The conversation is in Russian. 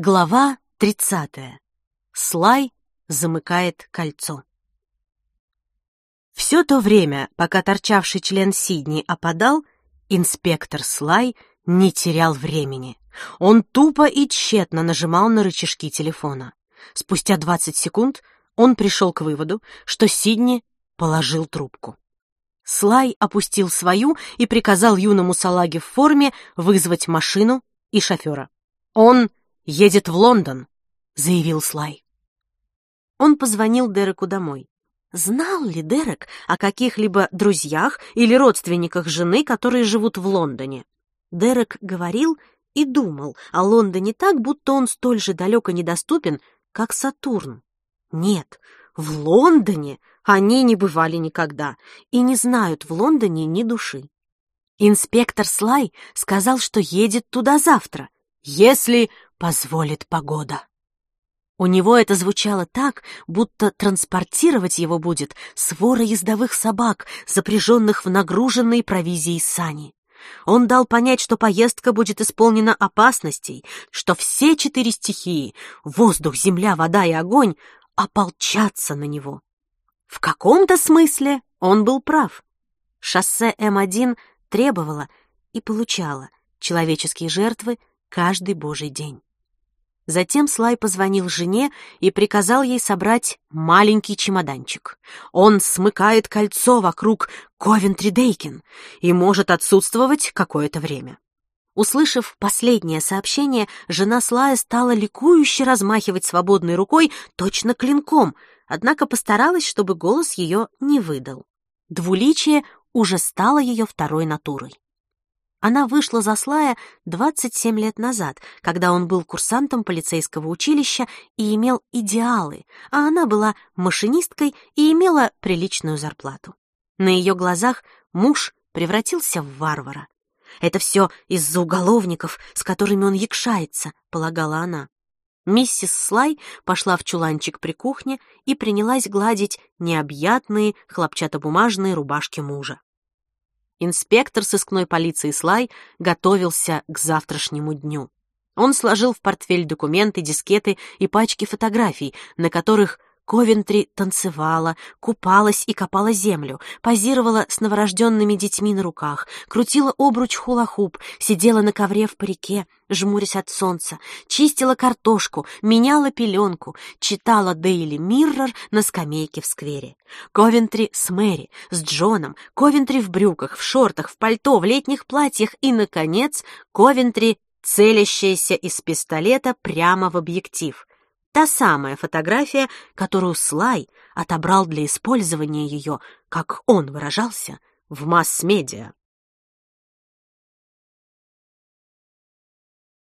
Глава 30. Слай замыкает кольцо. Все то время, пока торчавший член Сидни опадал, инспектор Слай не терял времени. Он тупо и тщетно нажимал на рычажки телефона. Спустя 20 секунд он пришел к выводу, что Сидни положил трубку. Слай опустил свою и приказал юному салаге в форме вызвать машину и шофера. Он едет в Лондон», — заявил Слай. Он позвонил Дереку домой. Знал ли Дерек о каких-либо друзьях или родственниках жены, которые живут в Лондоне? Дерек говорил и думал о Лондоне так, будто он столь же далеко недоступен, как Сатурн. Нет, в Лондоне они не бывали никогда и не знают в Лондоне ни души. Инспектор Слай сказал, что едет туда завтра, если позволит погода. У него это звучало так, будто транспортировать его будет свора ездовых собак, запряженных в нагруженные провизией сани. Он дал понять, что поездка будет исполнена опасностей, что все четыре стихии — воздух, земля, вода и огонь — ополчатся на него. В каком-то смысле он был прав. Шоссе М1 требовало и получало человеческие жертвы каждый божий день. Затем Слай позвонил жене и приказал ей собрать маленький чемоданчик. Он смыкает кольцо вокруг Ковентри-Дейкин и может отсутствовать какое-то время. Услышав последнее сообщение, жена Слая стала ликующе размахивать свободной рукой точно клинком, однако постаралась, чтобы голос ее не выдал. Двуличие уже стало ее второй натурой. Она вышла за Слая 27 лет назад, когда он был курсантом полицейского училища и имел идеалы, а она была машинисткой и имела приличную зарплату. На ее глазах муж превратился в варвара. «Это все из-за уголовников, с которыми он якшается», — полагала она. Миссис Слай пошла в чуланчик при кухне и принялась гладить необъятные хлопчатобумажные рубашки мужа. Инспектор сыскной полиции Слай готовился к завтрашнему дню. Он сложил в портфель документы, дискеты и пачки фотографий, на которых Ковентри танцевала, купалась и копала землю, позировала с новорожденными детьми на руках, крутила обруч хула-хуп, сидела на ковре в парике, жмурясь от солнца, чистила картошку, меняла пеленку, читала Дейли Миррор на скамейке в сквере. Ковентри с Мэри, с Джоном, Ковентри в брюках, в шортах, в пальто, в летних платьях и, наконец, Ковентри, целящаяся из пистолета прямо в объектив. Та самая фотография, которую Слай отобрал для использования ее, как он выражался, в масс-медиа.